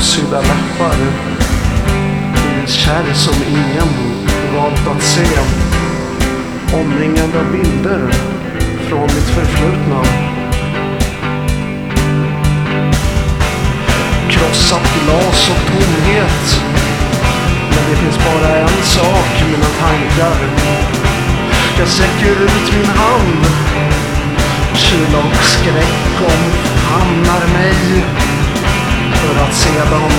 ögonbryntor läppar. Kär som ingen valt att se. Omringad av bilder från mitt förflutna. Krossat glas och tomhet. Men det finns bara en sak i mina tankar. Jag sträcker ut min hand. Kyla och skräck omfamnar mig. För att sedan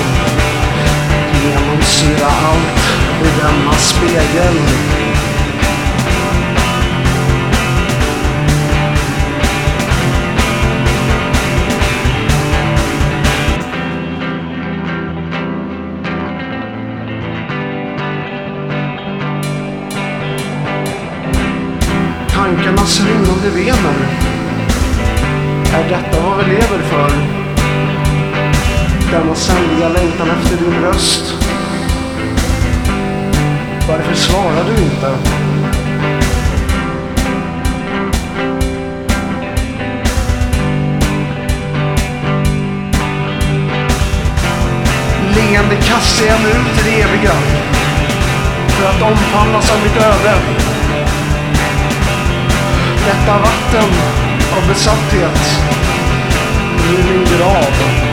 genomsyra allt i denna spegel. Tankarnas rinnande vener. Är detta vad vi lever för? Denna ständiga längtan efter din röst. Varför svarar du inte? Leende kastar jag mig ut i det eviga. För att omfamnas av mitt öde. Detta vatten av besatthet nu min av.